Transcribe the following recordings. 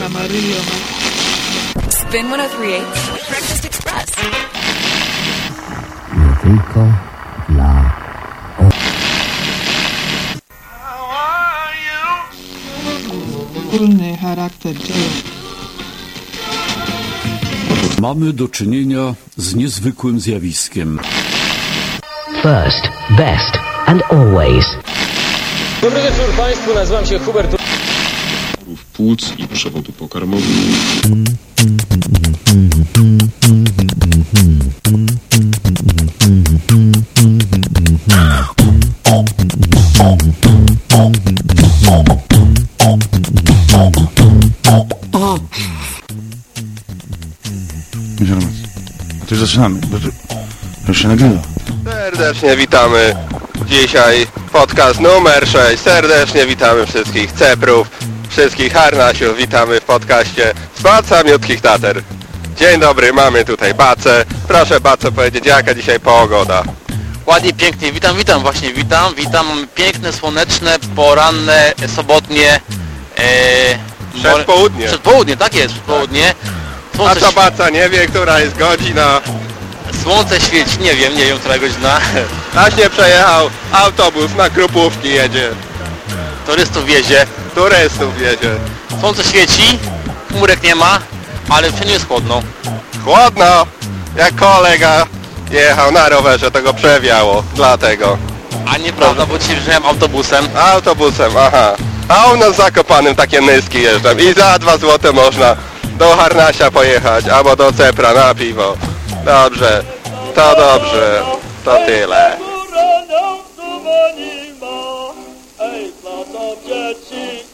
Camarillo. Spin 1038 Breakfast Express. Nie tylko dla Ogólny charakter dzieła. Mamy do czynienia z niezwykłym zjawiskiem. first, best and always. Dobry wieczór Państwu, nazywam się Hubert płuc i przewodu pokarmowego. To już zaczynamy, bo to już się nagrywa. Serdecznie witamy dzisiaj podcast numer 6. Serdecznie witamy wszystkich ceprów, wszystkich harnasiów. Witamy w podcaście z Baca Miutkich Tater. Dzień dobry, mamy tutaj Bacę. Proszę Bacę powiedzieć, jaka dzisiaj pogoda. Ładnie, pięknie. Witam, witam, właśnie witam, witam. Piękne, słoneczne, poranne, sobotnie. E, Przedpołudnie. Przedpołudnie, tak jest, przedpołudnie. A Słońce, co Baca nie wie, która jest godzina? słońce świeci, nie wiem, nie wiem, która godzina. Właśnie przejechał autobus na Krupówki jedzie. Turystów wiezie. Turystów jedzie. Słońce świeci, chmurek nie ma, ale w jest chłodno. Chłodno, jak kolega jechał na rowerze, to go przewiało, dlatego. A nieprawda, bo dzisiaj przyjechałem autobusem. Autobusem, aha. A u nas w Zakopanym takie nyski jeżdżą i za 2 złote można do Harnasia pojechać albo do Cepra na piwo. Dobrze, to dobrze, to tyle.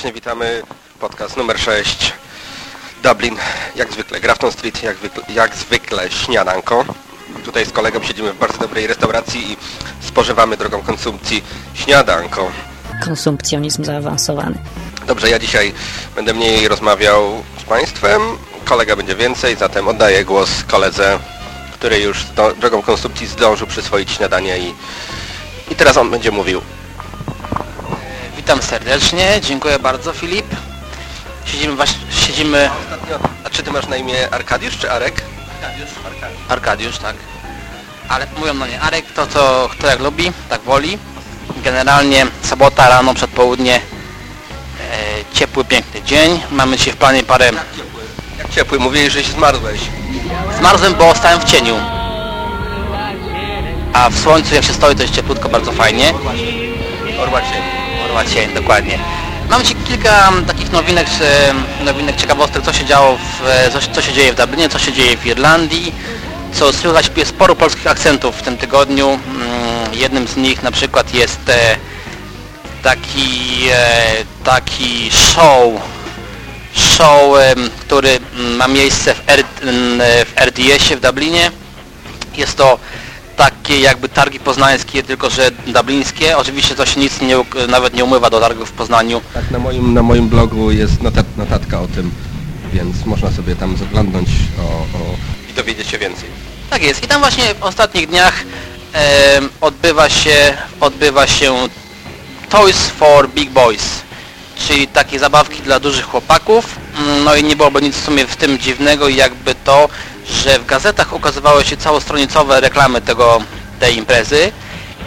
Serdecznie witamy, podcast numer 6. Dublin, jak zwykle, Grafton Street, jak, zwykle, jak zwykle śniadanko. Tutaj z kolegą siedzimy w bardzo dobrej restauracji i spożywamy drogą konsumpcji śniadanko. konsumpcjonizm zaawansowany. Dobrze, ja dzisiaj będę mniej rozmawiał z Państwem, kolega będzie więcej, zatem oddaję głos koledze, który już drogą konsumpcji zdążył przyswoić śniadanie i, i teraz on będzie mówił. Witam serdecznie, dziękuję bardzo Filip. Siedzimy właśnie, siedzimy... A czy Ty masz na imię Arkadiusz czy Arek? Arkadiusz, tak. Ale mówią na nie Arek, to co kto jak lubi, tak woli. Generalnie sobota rano, przed południe, e, ciepły, piękny dzień. Mamy dzisiaj w planie parę... Jak ciepły, mówiłeś, że się zmarzłeś. Zmarzłem, bo stałem w cieniu. A w słońcu jak się stoi, to jest cieplutko, bardzo fajnie. Orła cień. Cień, dokładnie. Mam Ci kilka takich nowinek, e, nowinek ciekawostek, co się działo, w, e, co, co się dzieje w Dublinie, co się dzieje w Irlandii, co słychać jest sporo polskich akcentów w tym tygodniu. Mm, Jednym z nich na przykład jest e, taki, e, taki show, show, em, który ma miejsce w, R, w RDS-ie w Dublinie. Jest to takie jakby targi poznańskie, tylko że dublińskie. Oczywiście to się nic nie, nawet nie umywa do targów w Poznaniu. Tak, na moim, na moim blogu jest notat, notatka o tym, więc można sobie tam zaglądnąć o, o... i dowiedzieć się więcej. Tak jest. I tam właśnie w ostatnich dniach em, odbywa się odbywa się Toys for Big Boys, czyli takie zabawki dla dużych chłopaków. Mm, No i nie byłoby nic w sumie w tym dziwnego jakby to, że w gazetach ukazywały się całostronicowe reklamy tego, tej imprezy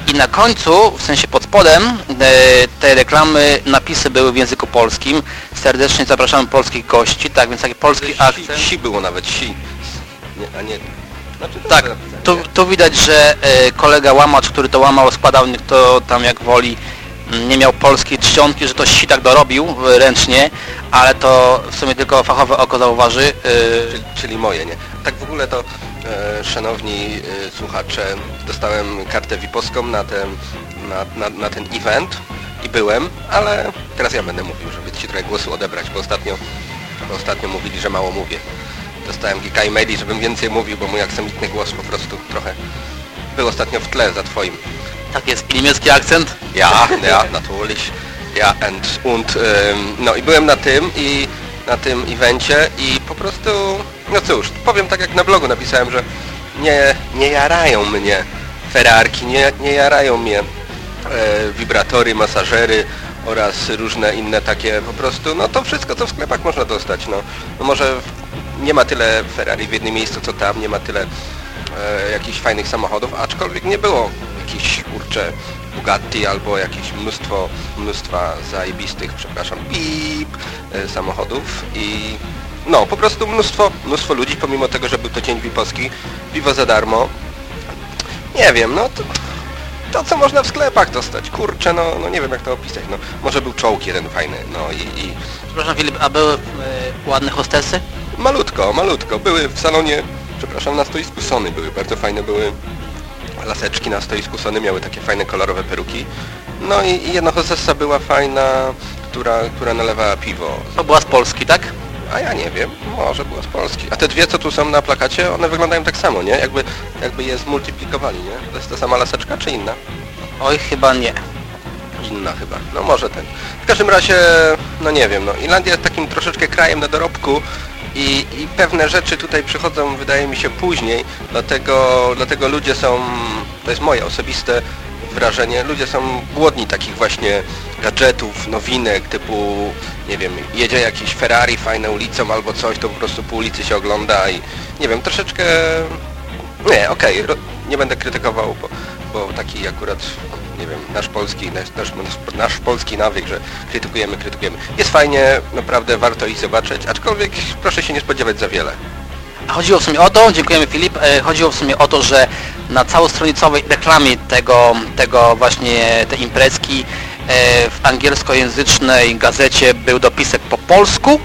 i na końcu, w sensie pod spodem e, tej reklamy napisy były w języku polskim. Serdecznie zapraszamy polskich gości, tak więc taki polski akcent. Si, si było nawet, si. Nie, a nie... Znaczy, Tak, tu, tu widać, że e, kolega łamacz, który to łamał, składał niech to tam jak woli, nie miał polskiej czcionki, że to si tak dorobił e, ręcznie, ale to w sumie tylko fachowe oko zauważy. Czyli, czyli moje, nie? Tak w ogóle to e, szanowni e, słuchacze, dostałem kartę VIP-owską na ten, na, na, na ten event i byłem, ale teraz ja będę mówił, żeby Ci trochę głosu odebrać, bo ostatnio, bo ostatnio mówili, że mało mówię. Dostałem kilka e-maili, żebym więcej mówił, bo mój aksamitny głos po prostu trochę był ostatnio w tle za Twoim. Tak jest. I niemiecki akcent? Ja, ja, natürlich. Ja, and, und, ym, no i byłem na tym i na tym evencie i po prostu, no cóż, powiem tak jak na blogu napisałem, że nie, nie jarają mnie Ferrarki, nie, nie jarają mnie e, wibratory, masażery oraz różne inne takie po prostu, no to wszystko co w sklepach można dostać, no. no może nie ma tyle Ferrari w jednym miejscu co tam, nie ma tyle e, jakichś fajnych samochodów, aczkolwiek nie było jakichś kurcze Bugatti albo jakieś mnóstwo, mnóstwa zajebistych, przepraszam, pip e, samochodów i no po prostu mnóstwo, mnóstwo ludzi, pomimo tego, że był to dzień Wipowski, piwo za darmo. Nie wiem, no to, to co można w sklepach dostać, kurczę, no, no nie wiem jak to opisać, no może był czołg jeden fajny, no i, i Przepraszam Filip, a były e, ładne hostesy? Malutko, malutko. Były w salonie, przepraszam, na stoisku Sony były, bardzo fajne były laseczki na stoisku Sony, miały takie fajne kolorowe peruki. No i, i jedna hostessa była fajna, która, która nalewała piwo. To była z Polski, tak? A ja nie wiem, może była z Polski. A te dwie, co tu są na plakacie, one wyglądają tak samo, nie? Jakby, jakby je zmultiplikowali, nie? To jest ta sama laseczka, czy inna? Oj, chyba nie. Inna chyba. No może ten. W każdym razie, no nie wiem, no Irlandia jest takim troszeczkę krajem na dorobku i, i pewne rzeczy tutaj przychodzą, wydaje mi się, później, dlatego, dlatego ludzie są, to jest moje osobiste wrażenie, ludzie są głodni takich właśnie gadżetów, nowinek, typu, nie wiem, jedzie jakiś Ferrari fajne ulicą albo coś, to po prostu po ulicy się ogląda i nie wiem, troszeczkę, nie, okej, ro- nie będę krytykował, bo, bo taki akurat, nie wiem, nasz polski, nasz, nasz, nasz polski nawyk, że krytykujemy, krytykujemy. Jest fajnie, naprawdę warto ich zobaczyć, aczkolwiek proszę się nie spodziewać za wiele. Chodziło w sumie o to, dziękujemy Filip, e, chodziło w sumie o to, że na całostronicowej reklamie tego, tego właśnie tej imprezki w angielskojęzycznej gazecie był dopisek po polsku.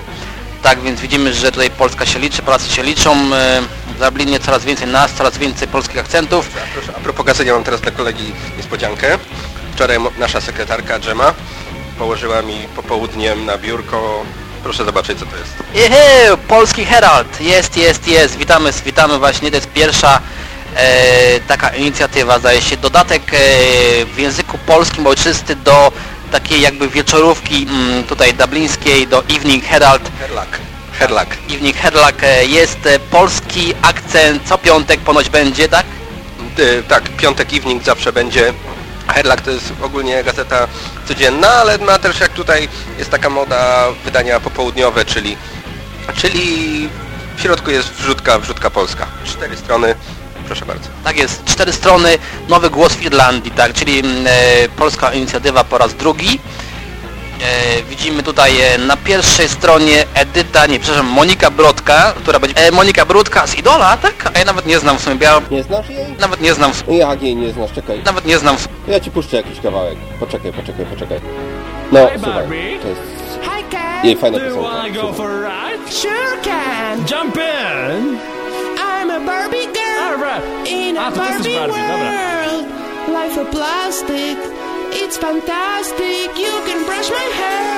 Tak więc widzimy, że tutaj Polska się liczy, Polacy się liczą. e, W Dublinie coraz więcej nas, coraz więcej polskich akcentów. Proszę, a propos gazety, mam teraz dla kolegi niespodziankę. Wczoraj nasza sekretarka Dżema położyła mi popołudniem na biurko, proszę zobaczyć co to jest. Jehe, Polski Herald, jest, jest, jest, witamy, witamy właśnie, to jest pierwsza e, taka inicjatywa, zdaje się, dodatek e, w języku polskim ojczysty do takiej jakby wieczorówki mm, tutaj dublińskiej, do Evening Herald, Herlak. Herlak. Evening Herald e, jest e, polski akcent, co piątek ponoć będzie, tak? Tak, piątek evening zawsze będzie. Herlak to jest ogólnie gazeta codzienna, ale ma też jak tutaj jest taka moda wydania popołudniowe, czyli czyli w środku jest wrzutka, wrzutka polska. Cztery strony, proszę bardzo. Tak jest, cztery strony, nowy głos w Irlandii, tak, czyli mm, e, polska inicjatywa po raz drugi. E, widzimy tutaj e, na pierwszej stronie Edyta, nie, przepraszam, Monika Brodka, która będzie... E, Monika Brodka z Idola, tak? A ja nawet nie znam w sumie, ja Nie znasz jej? nawet nie znam, w- Jak jej nie znasz? Czekaj. nawet nie znam w- Ja ci puszczę jakiś kawałek. Poczekaj, poczekaj, poczekaj. No, słuchaj. To jest jej fajna piosenka. Słuchaj. Sure can. Jump in! I'm a Barbie girl Alright. in a A, to Barbie, Barbie, dobra. world. Life of plastic, it's fantastic. You can brush my hair,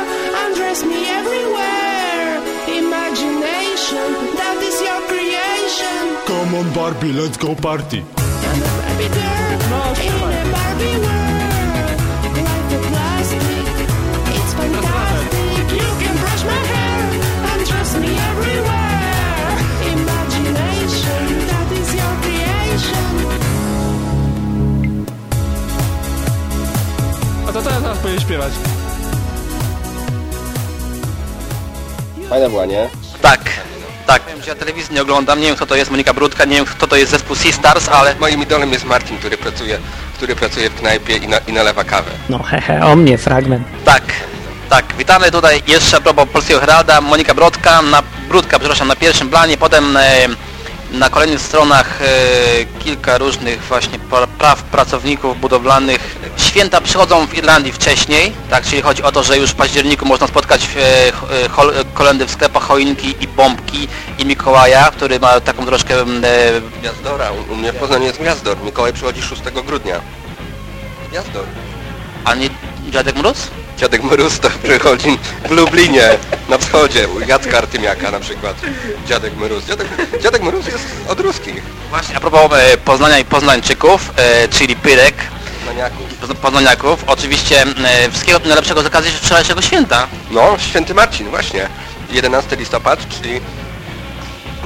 undress me everywhere. Imagination, that is your creation. Come on Barbie, let's go party! I'm a Barbie girl in a Barbie world. To teraz powinien śpiewać. Fajna była, nie? Tak, tak. Wiem, że ja telewizji nie oglądam, nie wiem kto to jest Monika Brodka, nie wiem kto to jest zespół Sea Stars, ale... Moim idolem jest Martin, który pracuje, który pracuje w knajpie i, na, i nalewa kawę. No hehe, o mnie fragment. Tak, tak. Witamy tutaj jeszcze a propos Polskiego Heralda, Monika Brodka, na, Bródka, przepraszam, na pierwszym planie, potem e, Na kolejnych stronach e, kilka różnych właśnie pra- praw pracowników budowlanych. Święta przychodzą w Irlandii wcześniej, tak, czyli chodzi o to, że już w październiku można spotkać e, e, kolendy w sklepach, choinki i bombki i Mikołaja, który ma taką troszkę Gwiazdora, u u mnie w Poznaniu jest Gwiazdor. Mikołaj przychodzi 6 grudnia. Gwiazdor. a nie Dziadek Mróz? Dziadek Mróz to przychodzi w Lublinie, na wschodzie, u Jacka Artymiaka na przykład. Dziadek Mróz. Dziadek, Dziadek Mróz jest od ruskich. Właśnie, a propos e, Poznania i Poznańczyków, e, czyli Pyrek, Maniaków. Poz- Poznaniaków, oczywiście e, wszystkiego najlepszego z okazji wczorajszego święta. No, święty Marcin, właśnie. 11 listopad, czyli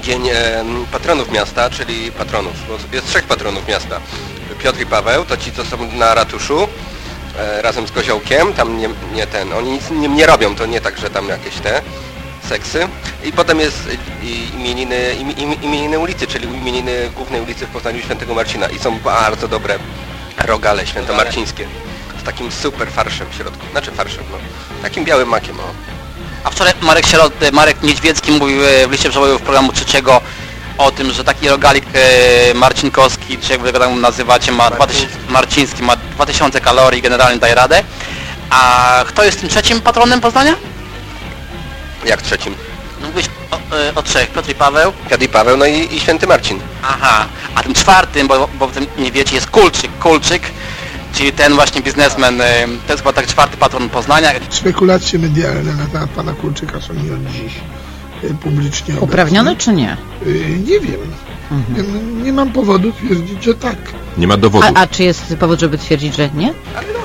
dzień em, patronów miasta, czyli patronów. Bo jest trzech patronów miasta. Piotr i Paweł, to ci, co są na ratuszu, e, razem z Koziołkiem, tam nie, nie ten, oni nic nie, nie robią, to nie tak, że tam jakieś te seksy. I potem jest e, imieniny, im, im, imieniny ulicy, czyli imieniny głównej ulicy w Poznaniu Świętego Marcina. I są bardzo dobre rogale świętomarcińskie. Z takim super farszem w środku. Znaczy farszem, no. Takim białym makiem, o. A wczoraj Marek, Sierot, e, Marek Niedźwiecki mówił e, w liście przewojów programu trzeciego o tym, że taki rogalik e, Marcinkowski, czy jak wy go tam nazywacie, ma 2000, Marciński ma 2000 kalorii, generalnie daje radę. A kto jest tym trzecim patronem Poznania? Jak trzecim? No Mówiłeś o, e, o trzech, Piotr i Paweł. Piotr i Paweł, no i, i święty Marcin. Aha, a tym czwartym, bo, bo w tym nie wiecie, jest Kulczyk. Kulczyk, czyli ten właśnie biznesmen, e, to jest chyba tak czwarty patron Poznania. Spekulacje medialne na temat pana Kulczyka są nie od dziś publicznie Uprawnione czy nie? Y, Nie wiem. Nie, nie mam powodu twierdzić, że tak. Nie ma A, a czy jest powód, żeby twierdzić, że nie?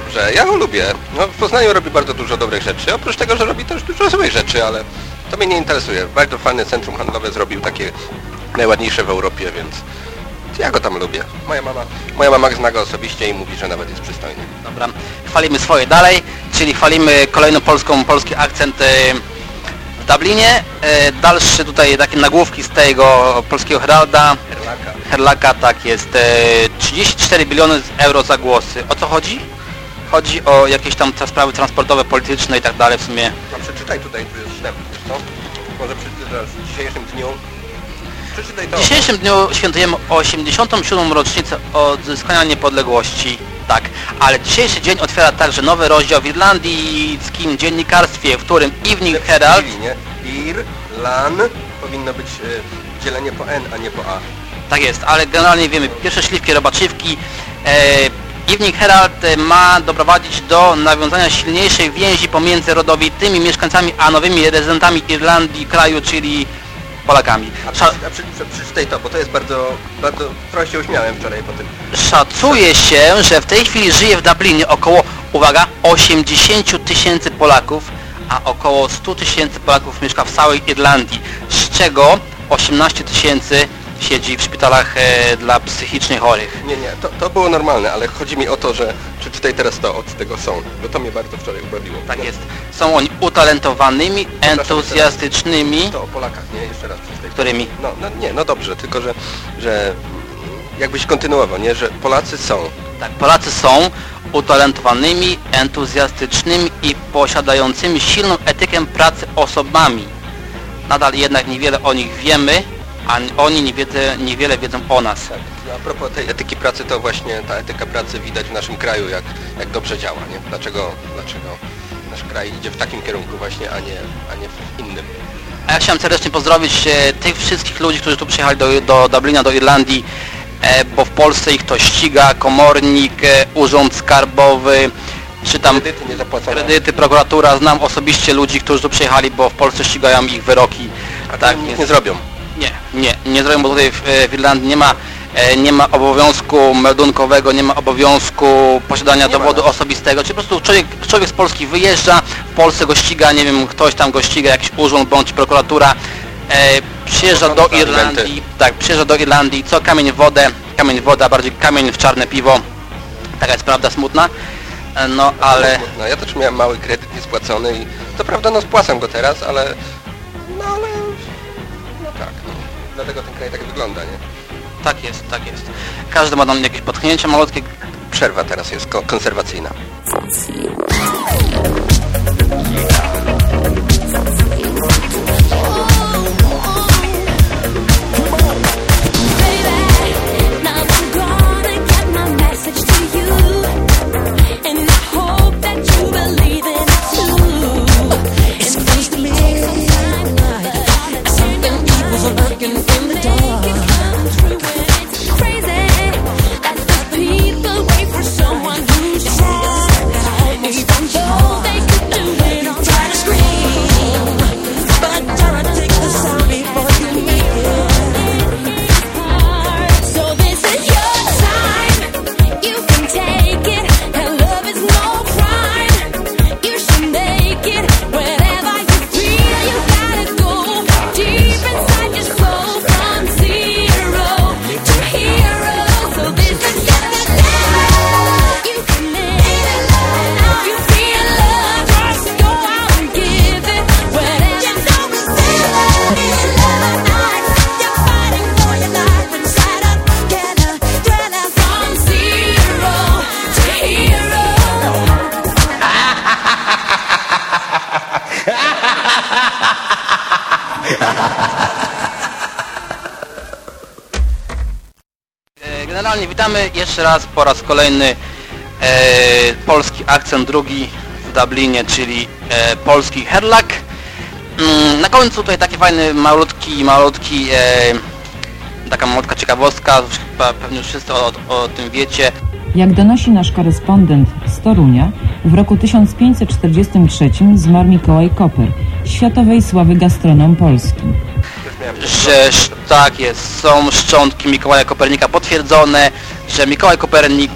Dobrze, ja go lubię. No, w Poznaniu robi bardzo dużo dobrych rzeczy. Oprócz tego, że robi też dużo złych rzeczy, ale to mnie nie interesuje. Bardzo fajne centrum handlowe zrobił, takie najładniejsze w Europie, więc ja go tam lubię. Moja mama, moja mama zna go osobiście i mówi, że nawet jest przystojny. Dobra, chwalimy swoje dalej, czyli chwalimy kolejną polską, polski akcent w Dublinie. E, Dalszy tutaj takie nagłówki z tego polskiego Heralda. Herlaka. Herlaka, tak jest. E, 34 biliony euro za głosy. O co chodzi? Chodzi o jakieś tam sprawy transportowe, polityczne i tak dalej w sumie. No przeczytaj tutaj, tu jest wiesz co? Może dzisiejszym dniu. Przeczytaj to. W dzisiejszym dniu świętujemy 87. rocznicę odzyskania niepodległości. Tak, ale dzisiejszy dzień otwiera także nowy rozdział w irlandzkim dziennikarstwie, w którym Evening Herald nie? Ir, lan, powinno być y, dzielenie po n, a nie po a. Tak jest, ale generalnie wiemy, pierwsze śliwki robaczywki. E, Evening Herald e, ma doprowadzić do nawiązania silniejszej więzi pomiędzy rodowitymi mieszkańcami a nowymi rezydentami Irlandii, kraju, czyli Polakami. A, przy, a przy, przy, przeczytaj to, bo to jest bardzo, bardzo, trochę się uśmiałem wczoraj po tym. Szacuje się, że w tej chwili żyje w Dublinie około, uwaga, 80 tysięcy Polaków, a około 100 tysięcy Polaków mieszka w całej Irlandii, z czego 18 tysięcy siedzi w szpitalach e, dla psychicznie chorych. Nie, nie, to, to było normalne, ale chodzi mi o to, że przeczytaj teraz to, od tego są, bo to mnie bardzo wczoraj ubawiło. Tak jest. Są oni utalentowanymi, entuzjastycznymi, To o Polakach, nie? Jeszcze raz przeczytaj. którymi No, no nie, no dobrze, tylko że, że jakbyś kontynuował, nie? Że Polacy są. Tak, Polacy są utalentowanymi, entuzjastycznymi i posiadającymi silną etykę pracy osobami. Nadal jednak niewiele o nich wiemy, a oni niewiele, niewiele wiedzą o nas. A propos tej etyki pracy, to właśnie ta etyka pracy widać w naszym kraju, jak, jak dobrze działa, nie? Dlaczego, dlaczego nasz kraj idzie w takim kierunku właśnie, a nie, a nie w innym. A ja chciałem serdecznie pozdrowić e, tych wszystkich ludzi, którzy tu przyjechali do, do Dublina, do Irlandii, e, bo w Polsce ich to ściga, komornik, e, urząd skarbowy, czy tam Kredyty kredyty, prokuratura. Znam osobiście ludzi, którzy tu przyjechali, bo w Polsce ścigają ich wyroki. A tak nic nie zrobią. Nie, nie, nie zrobią, bo tutaj w, e, w Irlandii nie ma, e, nie ma obowiązku meldunkowego, nie ma obowiązku posiadania Nie ma, dowodu no. osobistego, czyli po prostu człowiek, człowiek z Polski wyjeżdża, w Polsce go ściga, nie wiem, ktoś tam go ściga, jakiś urząd bądź prokuratura, e, przyjeżdża do Irlandii, tak, przyjeżdża do Irlandii, co kamień w wodę, kamień w wodę, a bardziej kamień w czarne piwo, taka jest prawda smutna, e, no ale... No, ja też miałem mały kredyt niespłacony i to prawda, no spłacam go teraz, ale dlatego ten kraj tak wygląda, nie? Tak jest, tak jest. Każdy ma tam jakieś potknięcia malutkie, Przerwa teraz jest ko- konserwacyjna. Jeszcze raz po raz kolejny e, polski akcent drugi w Dublinie, czyli e, polski herlak. Mm, na końcu tutaj taki fajny, malutki, malutki, e, taka malutka ciekawostka, chyba pewnie wszyscy o, o tym wiecie. Jak donosi nasz korespondent z Torunia, w roku 1543 zmarł Mikołaj Koper, światowej sławy gastronom Polski. Że sz- tak jest, są szczątki Mikołaja Kopernika potwierdzone, że Mikołaj Kopernik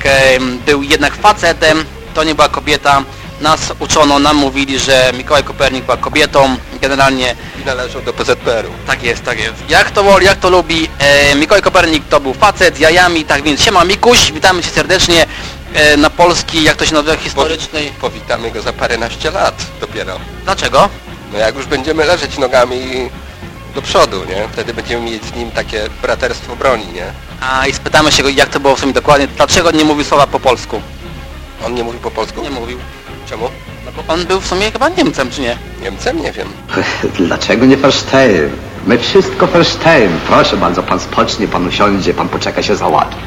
był jednak facetem, to nie była kobieta. Nas uczono, nam mówili, że Mikołaj Kopernik była kobietą, generalnie I należał do PZPR-u. tak jest, tak jest. Jak to woli, jak to lubi, e, Mikołaj Kopernik to był facet z jajami, tak więc siema Mikuś, witamy Cię serdecznie e, na Polski, jak to się nazywa, historycznej. Powitamy go za paręnaście lat dopiero. Dlaczego? No jak już będziemy leżeć nogami do przodu, nie? Wtedy będziemy mieć z nim takie braterstwo broni, nie? A i spytamy się go, jak to było w sumie dokładnie, dlaczego nie mówił słowa po polsku? On nie mówi po polsku? Nie mówił. Czemu? No bo on był w sumie chyba Niemcem, czy nie? Niemcem? Nie wiem. Dlaczego nie verstehen? My wszystko verstehen. Proszę bardzo, pan spocznie, pan usiądzie, pan poczeka się załatwi.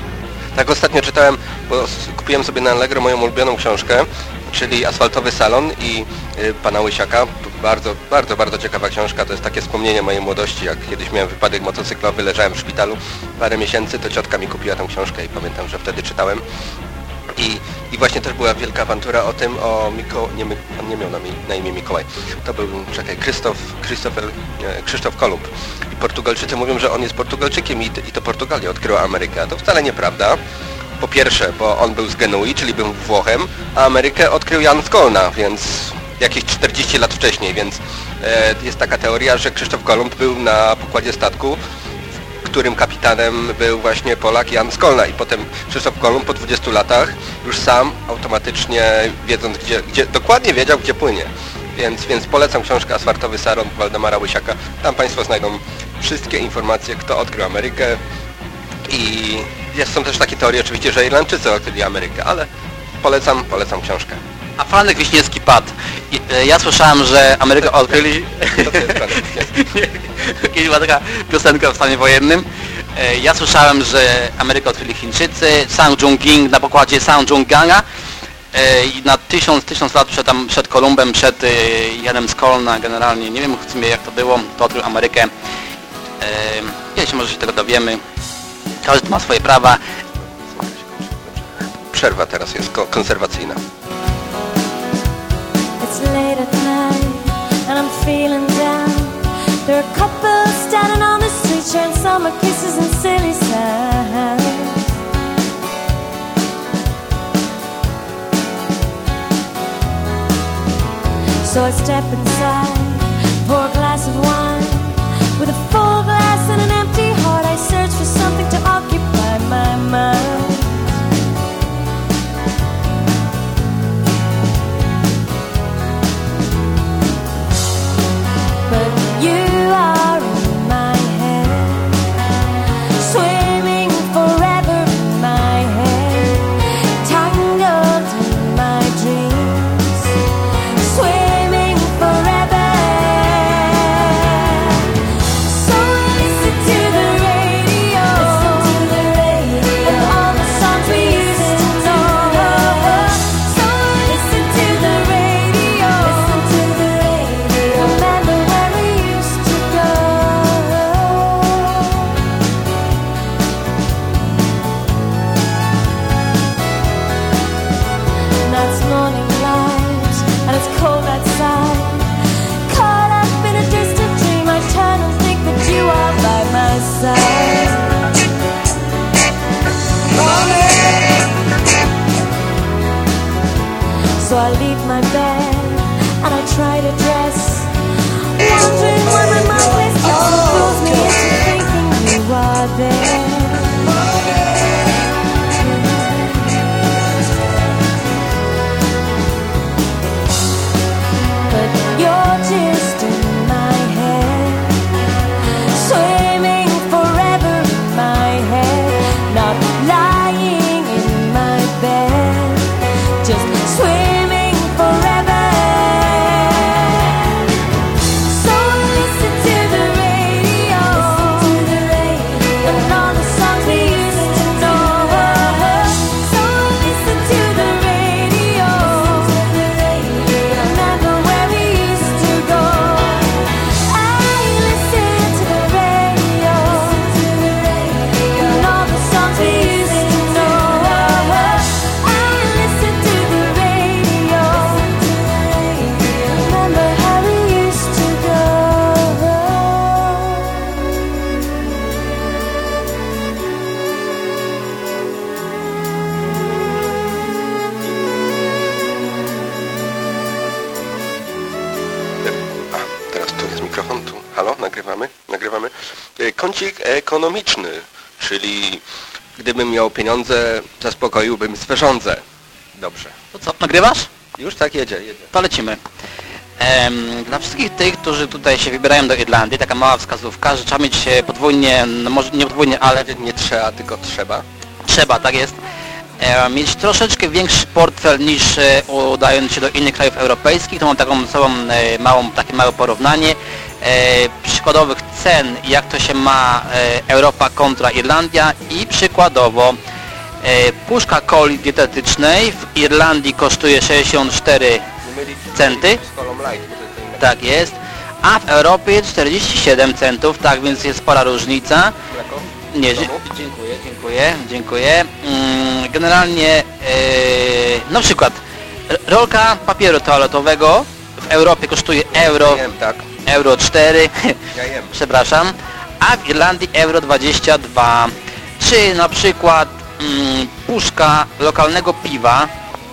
Tak ostatnio czytałem, bo kupiłem sobie na Allegro moją ulubioną książkę, czyli Asfaltowy Salon i y, pana Łysiaka. Bardzo, bardzo, bardzo ciekawa książka. To jest takie wspomnienie mojej młodości, jak kiedyś miałem wypadek motocyklowy, leżałem w szpitalu parę miesięcy, to ciotka mi kupiła tą książkę i pamiętam, że wtedy czytałem. I, I właśnie też była wielka awantura o tym, o Miko... Nie, on nie miał na, mi, na imię Mikołaj. To był, czekaj, Krzysztof, Krzysztofer, e, Krzysztof Kolumb. I Portugalczycy mówią, że on jest Portugalczykiem i, i to Portugalia odkryła Amerykę. A to wcale nieprawda. Po pierwsze, bo on był z Genui, czyli był Włochem, a Amerykę odkrył Jan z Kolna, więc jakieś 40 lat wcześniej, więc e, jest taka teoria, że Krzysztof Kolumb był na pokładzie statku, którym kapitanem był właśnie Polak Jan Skolna i potem Krzysztof Kolumb po 20 latach już sam automatycznie wiedząc gdzie, gdzie dokładnie wiedział gdzie płynie. Więc, więc polecam książkę Asfaltowy Saron Waldemara Łysiaka. Tam Państwo znajdą wszystkie informacje, kto odkrył Amerykę i jest, są też takie teorie oczywiście, że Irlandczycy odkryli Amerykę, ale polecam, polecam książkę. A Franek Wiśniewski padł. I, e, Ja słyszałem, że Amerykę odkryli... Kiedyś była taka piosenka w stanie wojennym. E, Ja słyszałem, że Amerykę odkryli Chińczycy, Sang Jung-ging na pokładzie Sang Jung-ganga e, i na tysiąc, tysiąc lat przed, tam, przed Kolumbem, przed Janem z Kolna generalnie, nie wiem w sumie jak to było, to odkrył Amerykę. E, Kiedyś może się tego dowiemy. Każdy ma swoje prawa. Przerwa teraz jest ko- konserwacyjna. Are couples standing on the street sharing summer kisses and silly sounds. So I step inside, pour kącik ekonomiczny, czyli gdybym miał pieniądze, zaspokoiłbym swe żądze. Dobrze. To co, nagrywasz? Już tak jedzie, jedzie. To lecimy. Em, dla wszystkich tych, którzy tutaj się wybierają do Irlandii, taka mała wskazówka, że trzeba mieć e, podwójnie, no może nie podwójnie, ale Nie trzeba, tylko trzeba. trzeba, tak jest, e, mieć troszeczkę większy portfel niż e, udając się do innych krajów europejskich. To mam taką sobą e, małą, takie małe porównanie przykładowych cen, jak to się ma e, Europa kontra Irlandia i przykładowo e, puszka coli dietetycznej w Irlandii kosztuje 64 centy. Tak jest. A w Europie 47 centów, tak więc jest spora różnica. Nie, dziękuję, dziękuję, dziękuję. Mm, Generalnie, e, na przykład rolka papieru toaletowego w Europie kosztuje euro, tak. Euro 4, Ja jem. przepraszam, a w Irlandii euro 22. Czy na przykład mm, puszka lokalnego piwa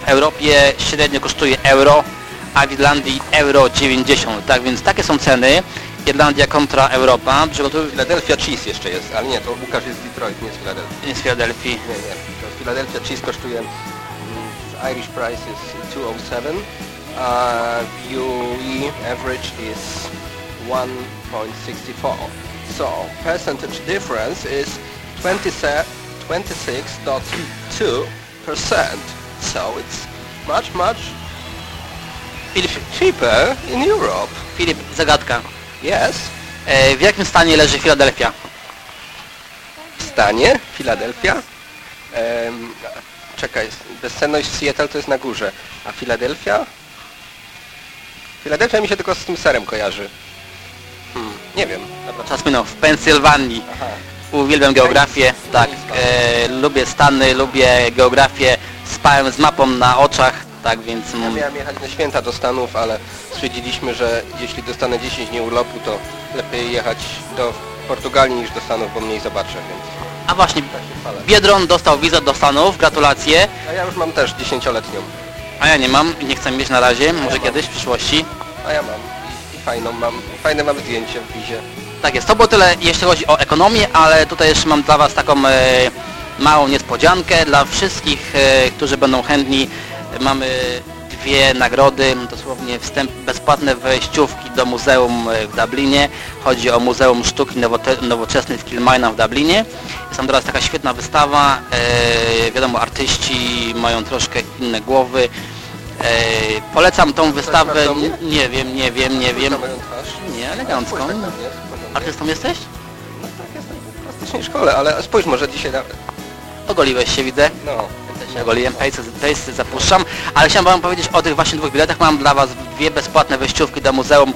w Europie średnio kosztuje euro, a w Irlandii euro 90. Tak więc takie są ceny. Irlandia kontra Europa. Przygotuj... Philadelphia Cheese jeszcze jest, ale nie, to Łukasz jest z Detroit, nie z Philadelphia. Nie z Filadelfii. Nie, nie. To Philadelphia Cheese kosztuje, mm, Irish price is 207, UE average is 1.64. So, percentage difference is 20 26.2%. So it's much, much cheaper in Europe. Filip, zagadka. Yes. E, w jakim stanie leży Filadelfia? w stanie, Filadelfia. Czekaj, bezsenność Seattle to jest na górze, a Filadelfia? Filadelfia mi się tylko z tym serem kojarzy. Hmm, nie wiem. Dobra. Czas minął. W Pensylwanii. Aha. Uwielbiam geografię, tak. E, lubię Stany, lubię geografię. Spałem z mapą na oczach, tak więc... Ja mm, miałem jechać na święta do Stanów, ale stwierdziliśmy, że jeśli dostanę 10 dni urlopu, to lepiej jechać do Portugalii niż do Stanów, bo mniej zobaczę, więc A właśnie, tak. Biedron dostał wizę do Stanów, gratulacje. A ja już mam też 10-letnią, A ja nie mam i nie chcę mieć na razie, może kiedyś w przyszłości. a ja mam. I, fajną mam, fajne mam zdjęcie w wizie. Tak jest, to było tyle jeśli chodzi o ekonomię, ale tutaj jeszcze mam dla Was taką e, małą niespodziankę. Dla wszystkich, e, którzy będą chętni, mamy dwie nagrody, dosłownie wstęp, bezpłatne wejściówki do muzeum e, w Dublinie. Chodzi o Muzeum Sztuki Nowote, Nowoczesnej w Kilmaina w Dublinie. Jest tam teraz taka świetna wystawa. E, wiadomo, artyści mają troszkę inne głowy. E, polecam tą wystawę. mnie? Nie wiem, nie wiem, nie wiem. Na. Nie, elegancką. Tak na porządnie. Artystą jesteś? No tak, jestem w plastycznej szkole, ale spójrz może dzisiaj nawet. Ogoliłeś się, widzę. No. Ja też się ogoliłem, pejsy zapuszczam. Ale chciałem wam powiedzieć o tych właśnie dwóch biletach. Mam dla was dwie bezpłatne wejściówki do Muzeum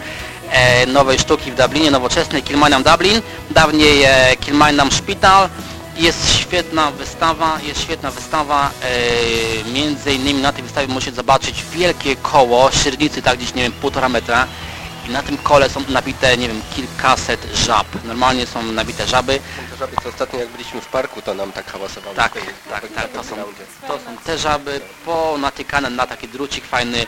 e, Nowej Sztuki w Dublinie, nowoczesnej Kilmainham Dublin. Dawniej e, Kilmainham Szpital. Jest świetna wystawa, jest świetna wystawa. E, między innymi na tej wystawie możecie zobaczyć wielkie koło średnicy, tak gdzieś nie wiem, półtora metra. I na tym kole są nabite, nie wiem, kilkaset żab. Normalnie są nabite żaby. Są te żaby, co ostatnio jak byliśmy w parku, to nam tak hałasowały. Tak, tej- tak, na tak, to są, to są te żaby ponatykane na taki drucik fajny.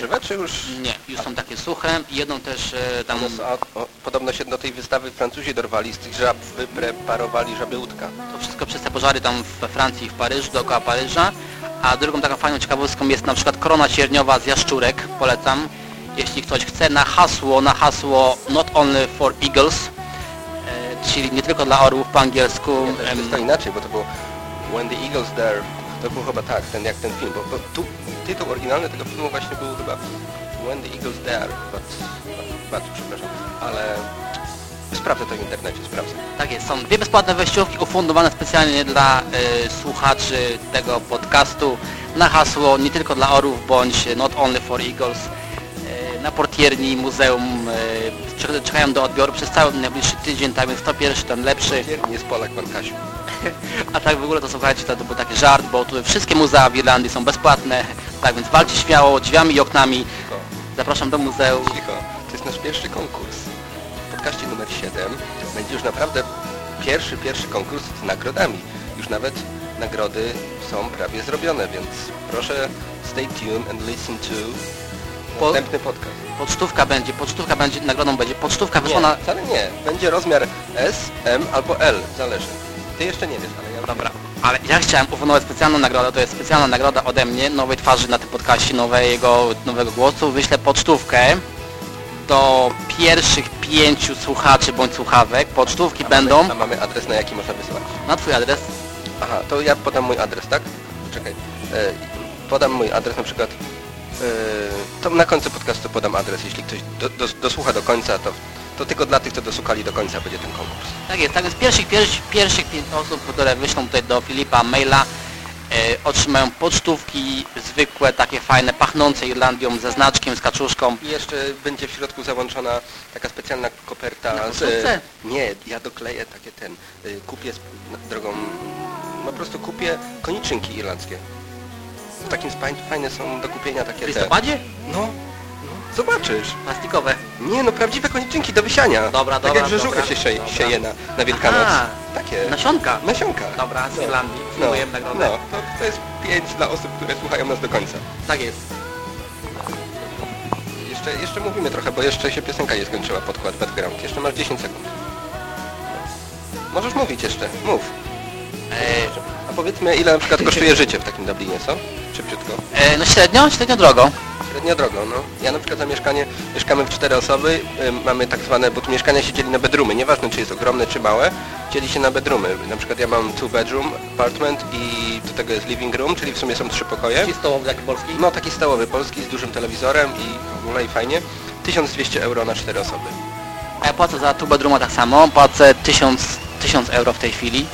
Żywe, czy już... Nie, już są takie suche. Jedną też e, tam... One są, a, o, podobno się do tej wystawy Francuzi dorwali, z tych żab wypreparowali żaby łódka. To wszystko przez te pożary tam we Francji i w Paryżu, dookoła Paryża. A drugą taką fajną ciekawostką jest na przykład korona cierniowa z jaszczurek, polecam. Jeśli ktoś chce, na hasło, na hasło Not Only for Eagles, e, czyli nie tylko dla orłów po angielsku. Nie, to jest to inaczej, bo to było When the Eagles Dare. To był chyba tak, ten jak ten film, bo, bo tu tytuł oryginalny tego filmu właśnie był chyba When the Eagles Dare, but, but, przepraszam, ale sprawdzę to w internecie, sprawdzę. Tak jest, są dwie bezpłatne wejściówki ufundowane specjalnie dla e, słuchaczy tego podcastu na hasło nie tylko dla orłów bądź Not Only for Eagles. E, na portierni muzeum e, czek- czekają do odbioru przez cały najbliższy tydzień, tak więc to pierwszy, ten lepszy. Nie jest Polak, pan Kasiu. A tak w ogóle to słuchajcie, to, to był taki żart, bo tu wszystkie muzea w Irlandii są bezpłatne, tak więc walcie śmiało drzwiami i oknami. Cicho, Zapraszam do muzeum. cicho. To jest nasz pierwszy konkurs. W podcaście numer 7 będzie już naprawdę pierwszy, pierwszy konkurs z nagrodami. Już nawet nagrody są prawie zrobione, więc proszę stay tuned and listen to Po- następny podcast. Pocztówka będzie, pocztówka będzie, nagrodą będzie, pocztówka Nie, wysłana... wcale nie. Będzie rozmiar S, M albo L, zależy. Ty jeszcze nie wiesz, ale ja... Dobra, ale ja chciałem ufundować specjalną nagrodę, to jest specjalna nagroda ode mnie, nowej twarzy na tym podcaście, nowego, nowego głosu. Wyślę pocztówkę do pierwszych pięciu słuchaczy bądź słuchawek. Pocztówki będą A mamy adres, na jaki można wysłać? na twój adres. Aha, to ja podam mój adres, tak? Czekaj. E, podam mój adres na przykład. E, to na końcu podcastu podam adres, jeśli ktoś do, do, dosłucha do końca, to, to tylko dla tych, co dosłuchali do końca będzie ten konkurs. Tak jest, tak więc pierwszych, pierwszych, pierwszych pięć osób, które wyślą tutaj do Filipa maila, e, otrzymają pocztówki zwykłe, takie fajne, pachnące Irlandią, ze znaczkiem, z kaczuszką. I jeszcze będzie w środku załączona taka specjalna koperta Na z... koszulce? Nie, ja dokleję takie ten, y, kupię z, drogą... No po prostu kupię koniczynki irlandzkie. W takim spa- fajne są do kupienia takie W te... listopadzie? No, zobaczysz. Plastikowe. Nie no, prawdziwe koniczynki do wysiania. Dobra, tak dobra, jak dobra, się sieje, dobra. sieje na, na Wielkanoc. Aha, Takie. Nasionka. Nasionka. Dobra, z No. Irlandii. No, Przyjmujemy nagrodę. no to, to jest pięć dla osób, które słuchają nas do końca. Tak jest. Jeszcze, jeszcze mówimy trochę, bo jeszcze się piosenka nie skończyła, podkład background. Jeszcze masz 10 sekund. Możesz mówić jeszcze, mów. A powiedzmy, ile na przykład kosztuje życie w takim Dublinie, co? Szybciutko. E, no średnio, średnio drogo. Średnio drogo, no. Ja na przykład za mieszkanie, mieszkamy w cztery osoby, ym, mamy tak zwane, bo tu mieszkania się dzieli na bedroomy, nieważne czy jest ogromne czy małe, dzieli się na bedroomy. Na przykład ja mam two bedroom apartment i do tego jest living room, czyli w sumie są trzy pokoje. Taki stołowy, taki polski. No taki stołowy polski z dużym telewizorem i w ogóle i fajnie. 1200 euro na cztery osoby. A ja płacę za two bedrooma tak samo, płacę 1000, 1000 euro w tej chwili.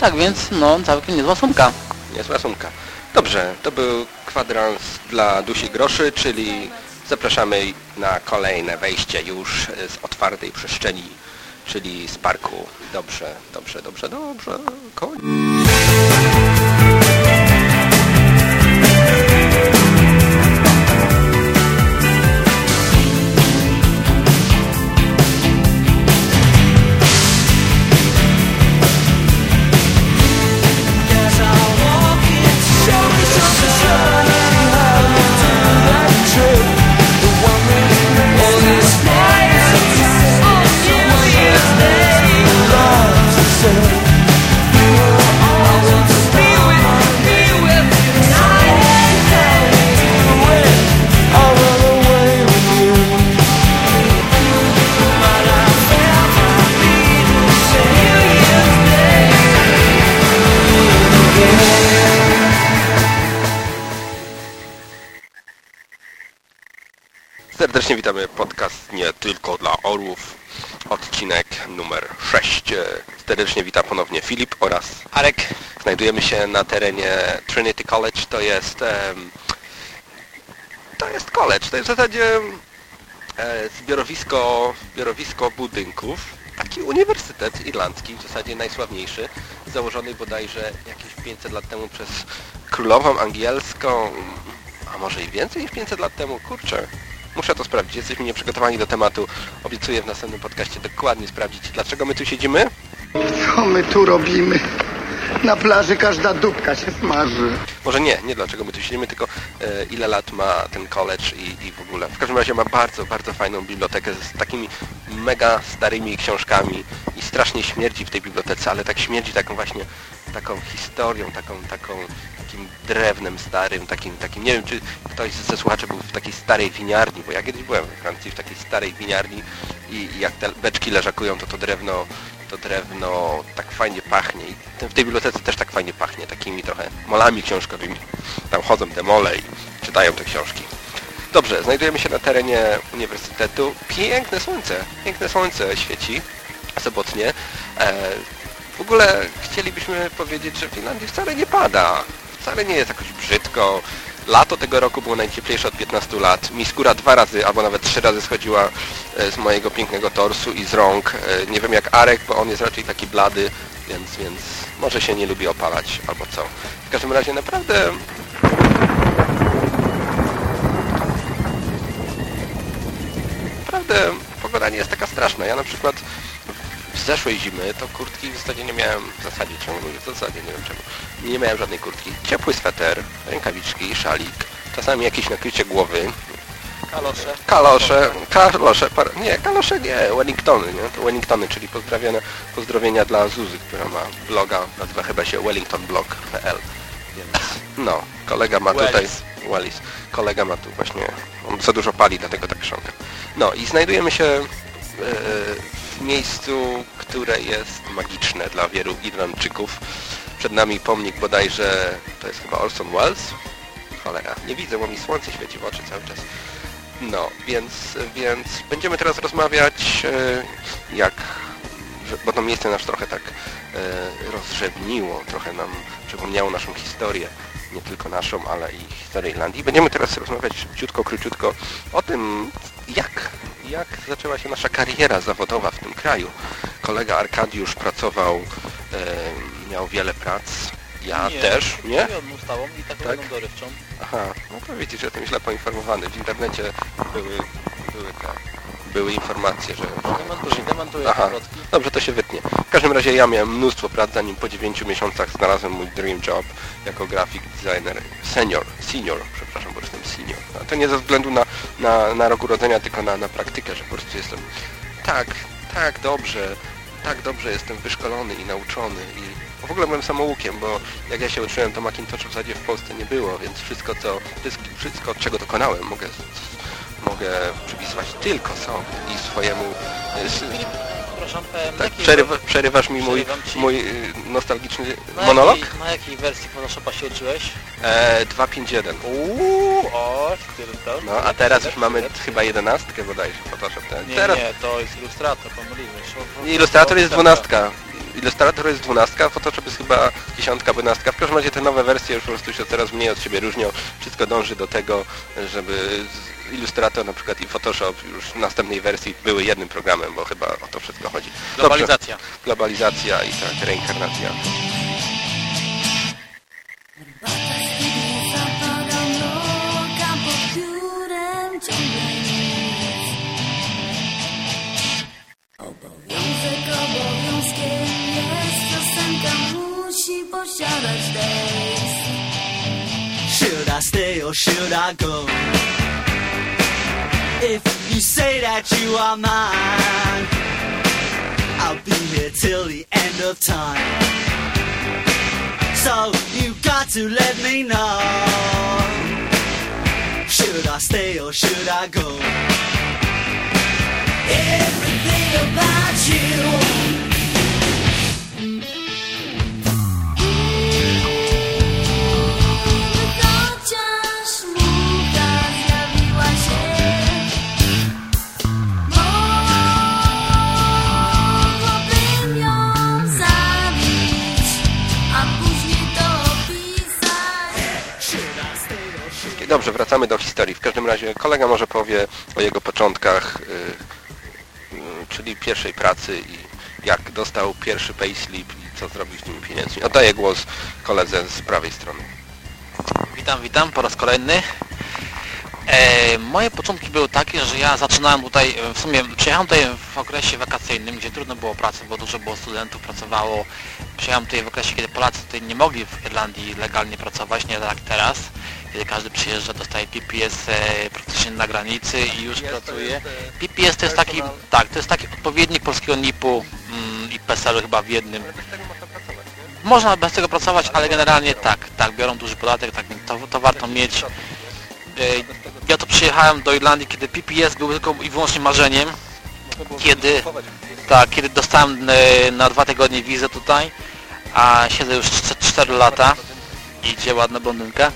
Tak więc, no, całkiem niezła sumka. Niezła sumka. Dobrze, to był kwadrans dla dusi groszy, czyli zapraszamy na kolejne wejście już z otwartej przestrzeni, czyli z parku. Dobrze, dobrze, dobrze, dobrze. Koń. Witamy podcast nie tylko dla orłów, odcinek numer 6. Serdecznie witam ponownie Filip oraz Arek. Znajdujemy się na terenie Trinity College, to jest to jest college, to jest w zasadzie e, zbiorowisko, zbiorowisko budynków. Taki uniwersytet irlandzki, w zasadzie najsławniejszy, założony bodajże jakieś 500 lat temu przez królową angielską, a może i więcej niż 500 lat temu, kurczę. Muszę to sprawdzić, jesteśmy nieprzygotowani do tematu. Obiecuję w następnym podcaście dokładnie sprawdzić, dlaczego my tu siedzimy. Co my tu robimy? Na plaży każda dupka się smaży. Może nie, nie dlaczego my tu siedzimy, tylko e, ile lat ma ten college i, i w ogóle. W każdym razie ma bardzo, bardzo fajną bibliotekę z takimi mega starymi książkami i strasznie śmierdzi w tej bibliotece, ale tak śmierdzi taką właśnie taką historią, taką, taką, takim drewnem starym, takim, takim, nie wiem czy ktoś ze słuchaczy był w takiej starej winiarni, bo ja kiedyś byłem we Francji w takiej starej winiarni i, i jak te beczki leżakują, to to drewno to drewno tak fajnie pachnie i w tej bibliotece też tak fajnie pachnie, takimi trochę molami książkowymi. Tam chodzą te mole i czytają te książki. Dobrze, znajdujemy się na terenie uniwersytetu. Piękne słońce, piękne słońce świeci sobotnie. E, w ogóle chcielibyśmy powiedzieć, że w Finlandii wcale nie pada. Wcale nie jest jakoś brzydko. Lato tego roku było najcieplejsze od 15 lat. Mi skóra dwa razy albo nawet trzy razy schodziła e, z mojego pięknego torsu i z rąk. E, Nie wiem jak Arek, bo on jest raczej taki blady, więc, więc może się nie lubi opalać albo co. W każdym razie naprawdę naprawdę pogoda nie jest taka straszna. Ja na przykład w zeszłej zimy to kurtki w zasadzie nie miałem, w zasadzie czemu mówię, w zasadzie nie wiem czemu, nie miałem żadnej kurtki. Ciepły sweter, rękawiczki, szalik, czasami jakieś nakrycie głowy, Kalosze. Kalosze, kalosze, par, nie, kalosze nie, Wellingtony, nie? To Wellingtony, czyli pozdrowienia, pozdrowienia dla Zuzy, która ma bloga, nazywa chyba się wellingtonblog.pl. No, kolega ma tutaj... Wallis. Kolega ma tu właśnie, on za dużo pali, dlatego tak chrząka. No i znajdujemy się w miejscu, które jest magiczne dla wielu Irlandczyków. Przed nami pomnik bodajże, to jest chyba Orson Welles. Cholera, nie widzę, bo mi słońce świeci w oczy cały czas. No, więc, więc będziemy teraz rozmawiać e, jak, bo to miejsce nas trochę tak e, rozrzewniło, trochę nam przypomniało naszą historię, nie tylko naszą, ale i historię Irlandii. Będziemy teraz rozmawiać szybciutko, króciutko o tym, jak, jak zaczęła się nasza kariera zawodowa w tym kraju. Kolega Arkadiusz pracował, e, miał wiele prac, ja też, nie? Jedną stałą i taką Tak? dorywczą. Aha, no to widzisz, że jestem źle poinformowany. W internecie były, były, te, były informacje, że... Dementuję, dementuję Aha, dobrze, to się wytnie. W każdym razie ja miałem mnóstwo prac, zanim po 9 miesiącach znalazłem mój dream job jako graphic designer senior, senior, przepraszam, bo jestem senior. A to nie ze względu na, na, na rok urodzenia, tylko na, na praktykę, że po prostu jestem tak, tak dobrze, tak dobrze jestem wyszkolony i nauczony i w ogóle byłem samoukiem, bo jak ja się uczyłem, to Macintosha w zasadzie w Polsce nie było, więc wszystko, co, wszystko, czego dokonałem, mogę, mogę przypisywać tylko sobie i swojemu... Przepraszam, em, tak, jakiej- przerywa, przerywasz mi mój, przerywam ci. mój y, nostalgiczny na monolog? Jakiej, na jakiej wersji Photoshopa się uczyłeś? E, 251. Uuu, o, to? No, a teraz już mamy chyba jedenastkę bodajże Photoshop. Ten. Nie, teraz nie, to jest ilustrator, pomyliłeś. O, Ilustrator jest dwunastka. Ilustrator jest dwunastka, Photoshop jest chyba dziesiątka, dwunastka. W każdym razie te nowe wersje już po prostu się coraz mniej od siebie różnią. Wszystko dąży do tego, żeby z- Illustrator na przykład i Photoshop już w następnej wersji były jednym programem, bo chyba o to wszystko chodzi. Dobrze. Globalizacja. Globalizacja i tak, reinkarnacja. Zapadam pod piórem ciągle nic. Obowiązek obowiązkiem jest, piosenka musi posiadać tekst. Should I stay or should I go? If you say that you are mine, I'll be here till the end of time. So you got to let me know. Should I stay or should I go? Everything about you. Dobrze, wracamy do historii. W każdym razie kolega może powie o jego początkach, y, y, czyli pierwszej pracy i jak dostał pierwszy payslip i co zrobił z tymi pieniędzmi. Oddaję głos koledze z prawej strony. Witam, witam po raz kolejny. E, moje początki były takie, że ja zaczynałem tutaj, w sumie przyjechałem tutaj w okresie wakacyjnym, gdzie trudno było pracy, bo dużo było studentów, pracowało. Przyjechałem tutaj w okresie, kiedy Polacy tutaj nie mogli w Irlandii legalnie pracować, nie tak teraz, każdy przyjeżdża, dostaje PPS e, praktycznie na granicy i już pracuje. PPS to jest taki, tak, to jest taki odpowiednik polskiego NIP-u mm, i PESEL-u chyba w jednym. Można bez tego pracować, ale generalnie tak, tak, biorą duży podatek, tak, to, to warto mieć. E, Ja tu przyjechałem do Irlandii, kiedy PPS był tylko i wyłącznie marzeniem, kiedy, tak, kiedy dostałem e, na dwa tygodnie wizę tutaj, a siedzę już 4 lata, idzie ładna blondynka.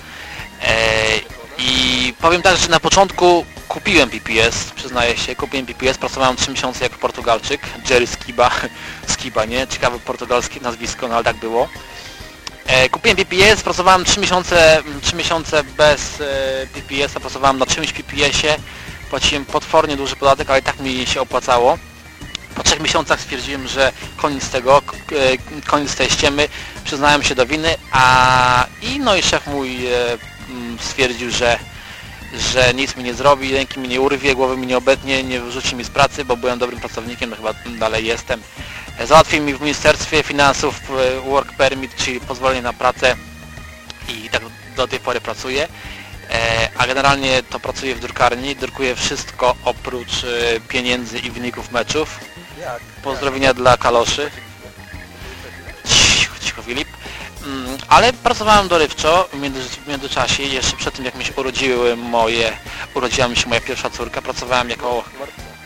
E, I powiem tak, że na początku kupiłem PPS, przyznaję się, kupiłem PPS, pracowałem 3 miesiące jako Portugalczyk, Jerry Skiba, Skiba, nie? Ciekawe portugalskie nazwisko, no ale tak było. E, kupiłem PPS, pracowałem 3 miesiące, 3 miesiące bez e, PPS-a, pracowałem na czymś PPS-ie, płaciłem potwornie duży podatek, ale tak mi się opłacało. Po trzech miesiącach stwierdziłem, że koniec tego, koniec tej ściemy, przyznałem się do winy, a i no i szef mój mm, stwierdził, że że nic mi nie zrobi, ręki mi nie urwie, głowy mi nie obetnie, nie wyrzuci mi z pracy, bo byłem dobrym pracownikiem, no chyba dalej jestem. E, Załatwił mi w Ministerstwie Finansów e, work permit, czyli pozwolenie na pracę i tak do tej pory pracuję. E, a generalnie to pracuję w drukarni, drukuję wszystko oprócz pieniędzy i wyników meczów. Pozdrowienia dla kaloszy. Cicho, cicho Filip. Mm, Ale pracowałem dorywczo w, między, w międzyczasie, jeszcze przed tym jak mi się urodziły moje, urodziła mi się moja pierwsza córka, pracowałem jako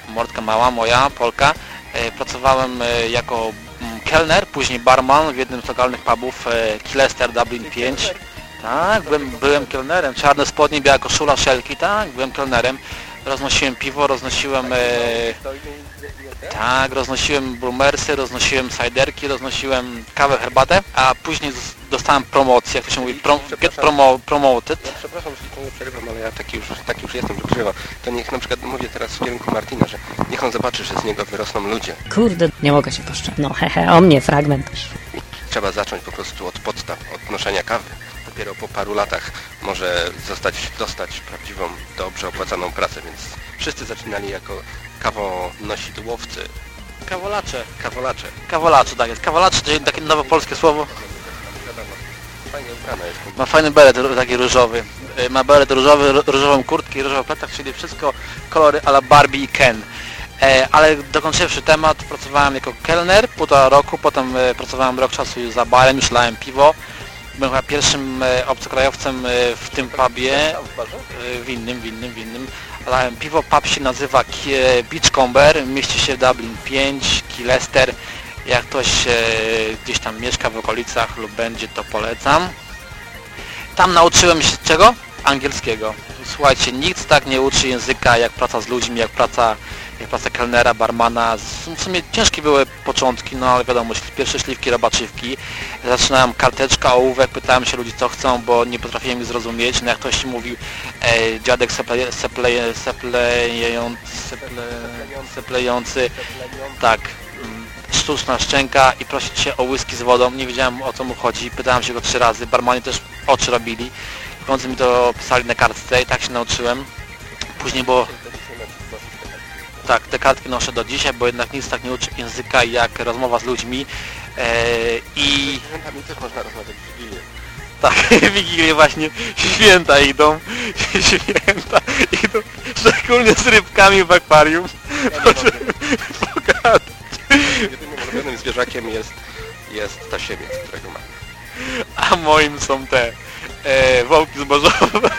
mordka mała, moja, Polka. E, Pracowałem e, jako mm, kelner, później barman w jednym z lokalnych pubów e, Killester Dublin 5. Tak, byłem, byłem kelnerem, czarne spodnie, biała koszula, szelki, tak, byłem kelnerem. Roznosiłem piwo, roznosiłem... E, tak, roznosiłem brumersy, roznosiłem sajderki, roznosiłem kawę, herbatę, a później dostałem promocję, jak to się mówi, prom, get promo, promoted. Ja przepraszam, że nie przerywam, ale ja taki już, taki już jestem, że przerywam. To niech na przykład mówię teraz w kierunku Martina, że niech on zobaczy, że z niego wyrosną ludzie. Kurde, nie mogę się poszczędzić. No hehe, o mnie fragment. Trzeba zacząć po prostu od podstaw, od noszenia kawy. Dopiero po paru latach może zostać, dostać prawdziwą, dobrze opłacaną pracę, więc wszyscy zaczynali jako kawonosidłowcy. Kawolacze. Kawolacze. Kawolacze, tak jest. Kawolacze to jest takie nowe polskie słowo. Fajnie ubrana jest. Ma fajny beret taki różowy. Y, Ma beret różowy, ró- różową kurtkę i różowy plecak, czyli wszystko kolory a la Barbie i Ken. E, ale dokończywszy temat, pracowałem jako kelner półtora roku, potem e, pracowałem rok czasu już za barem, już lałem piwo. Byłem chyba pierwszym e, obcokrajowcem e, w tym pubie, e, w innym, w innym, w innym. Lałem piwo, pub się nazywa Beachcomber, mieści się Dublin 5, Killester. Jak ktoś gdzieś tam mieszka w okolicach lub będzie, to polecam. Tam nauczyłem się czego? Angielskiego. Słuchajcie, nikt tak nie uczy języka jak praca z ludźmi, jak praca, jak praca kelnera, barmana. W sumie ciężkie były początki, no ale wiadomo, pierwsze śliwki, robaczywki. Zaczynałem karteczka, ołówek, pytałem się ludzi co chcą, bo nie potrafiłem ich zrozumieć. No jak ktoś mówił e, dziadek sepleje, sepleje, seplejący, seple, seplejący, tak, mm, sztuczna szczęka i prosić się o whisky z wodą. Nie wiedziałem o co mu chodzi. Pytałem się go trzy razy. Barmani też oczy robili. W końcu mi to pisali na kartce i tak się nauczyłem. Później było... Tak, te kartki noszę do dzisiaj, bo jednak nic tak nie uczy języka jak rozmowa z ludźmi. E, I Świętami też można rozmawiać w Wigilię. tak, Wigilie właśnie, święta idą, święta idą, szczególnie z rybkami w akwarium. Pogadać. Jedynym ulubionym zwierzakiem jest, jest ta siemiec, którego mam. A moim są te e, wołki zbożowe.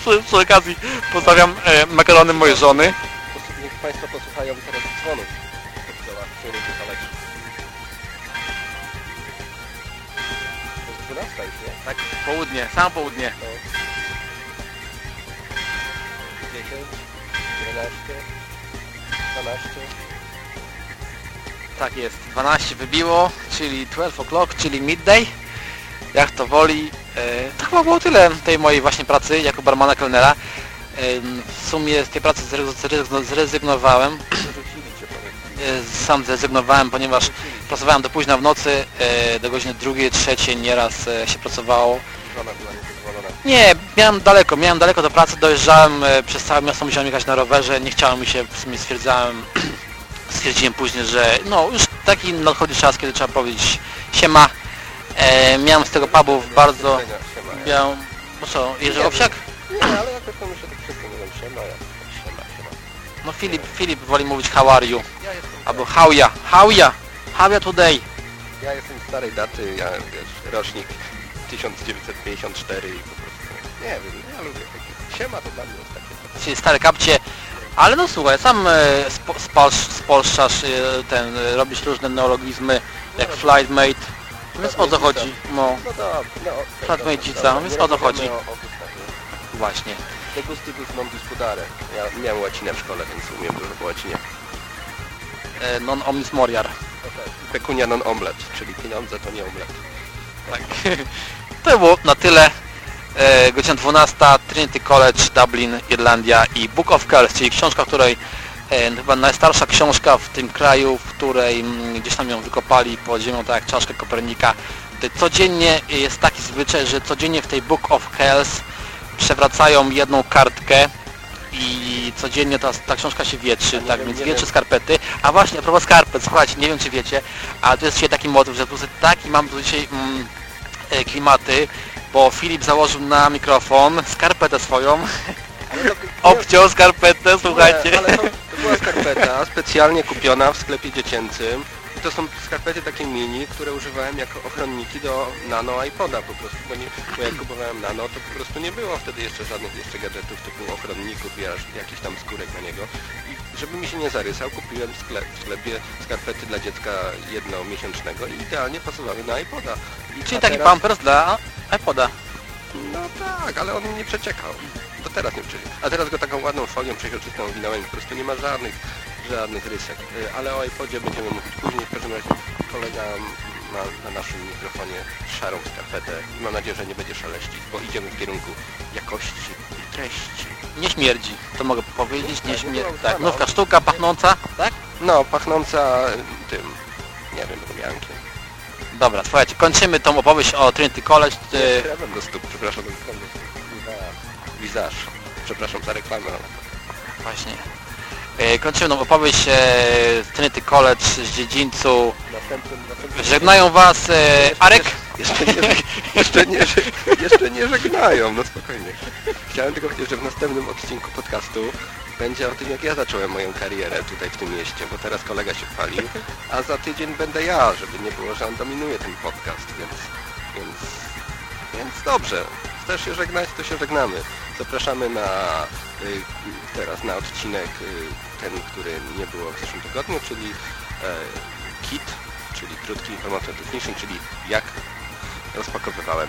przy, przy okazji pozdrawiam e, makarony mojej żony. Państwo posłuchają teraz dzwonów. Kościoła, który tu zależy. To jest 12 już, nie? Tak, południe, samo południe. 10, 11, 12. Tak jest, 12 wybiło, czyli 12 o'clock, czyli midday. Jak to woli. To chyba było tyle tej mojej właśnie pracy jako barmana kelnera. W sumie z tej pracy zrezygn- zrezygn- zrezygnowałem. E, Sam zrezygnowałem, ponieważ pracowałem do późna w nocy, e, do godziny drugiej, trzeciej nieraz e, się pracowało. Nie, miałem daleko, miałem daleko do pracy, dojeżdżałem przez całe miasto, musiałem jechać na rowerze, nie chciało mi się, w sumie stwierdzałem, stwierdziłem później, że no już taki nadchodzi czas, kiedy trzeba powiedzieć siema. E, miałem z tego pubu bardzo białą... No co, Jerzy Owsiak? Nie, ale jakoś to mówią siema, ja siema, siema. No Filip, Filip woli mówić how are you? Albo how ya, how ya, how ya today? Ja jestem starej daty, ja wiesz, rocznik 1954 i po prostu, nie wiem, ja lubię takie, siema to dla mnie jest takie. Czyli stare kapcie. Ale no słuchaj, sam e, spo, spolsz, spolszczasz e, ten, e, robisz różne neologizmy jak flightmate. Więc o co chodzi? No, No no. flightmate'ica, więc o co chodzi? o gustach, Właśnie. De gustibus non disputare. Ja miałem łacinę w szkole, więc umiem dużo po łacinie. E, non omnis moriar. Pecunia non omlet, czyli pieniądze to nie omlet. Tak. To było na tyle. E, godzina 12, Trinity College, Dublin, Irlandia i Book of Kells, czyli książka, której e, chyba najstarsza książka w tym kraju, w której mm, gdzieś tam ją wykopali pod ziemią, tak jak czaszkę Kopernika. Tutaj Codziennie jest taki zwyczaj, że codziennie w tej Book of Kells przewracają jedną kartkę i codziennie ta, ta książka się wietrzy, tak więc wietrzy skarpety. A właśnie, a propos skarpet, słuchajcie, nie wiem czy wiecie, ale to jest dzisiaj taki motyw, że taki, mam tu dzisiaj mm, e, klimaty, bo Filip założył na mikrofon skarpetę swoją. Obciął skarpetę, słuchajcie. Ale to, to była skarpeta specjalnie kupiona w sklepie dziecięcym. To są skarpety takie mini, które używałem jako ochronniki do nano iPoda po prostu, bo, nie, bo jak kupowałem nano, to po prostu nie było wtedy jeszcze żadnych jeszcze gadżetów typu ochronników i jakiś tam skórek na niego. I żeby mi się nie zarysał, kupiłem w, sklep, w sklepie skarpety dla dziecka jednomiesięcznego i idealnie pasowały na iPoda. I Czyli taki teraz- pampers dla iPoda. No tak, ale on nie przeciekał. Do teraz nie przeciekał. A teraz go taką ładną folią przeźroczystą owinąłem i po prostu nie ma żadnych, żadnych rysek. Y, Ale o iPodzie będziemy mówić później. W każdym razie kolega ma na naszym mikrofonie szarą skarpetę i mam nadzieję, że nie będzie szaleścić, bo idziemy w kierunku jakości i treści. Nie śmierdzi, to mogę powiedzieć, nie Tak, śmierdzi. Tak, nówka sztuka, pachnąca, tak? No, pachnąca y, tym, nie wiem, rumiankiem. Dobra, słuchajcie, kończymy tą opowieść o Trinity College. Nie, y, kremem do stóp, przepraszam, do. Wizaż. Przepraszam za reklamę. Właśnie. Y, Kończymy tą opowieść e, Trinity College z dziedzińcu. Żegnają was e, Arek. Jeszcze nie, jeszcze, nie, jeszcze nie żegnają, no spokojnie. Chciałem tylko powiedzieć, że w następnym odcinku podcastu będzie o tym, jak ja zacząłem moją karierę tutaj w tym mieście, bo teraz kolega się chwalił, a za tydzień będę ja, żeby nie było, że on dominuje ten podcast, więc, więc, więc dobrze. Chcesz się żegnać, to się żegnamy. Zapraszamy na teraz na odcinek y, ten, który nie było w zeszłym tygodniu, czyli e, KIT, czyli krótki informator techniczny, czyli jak rozpakowywałem